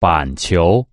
板球。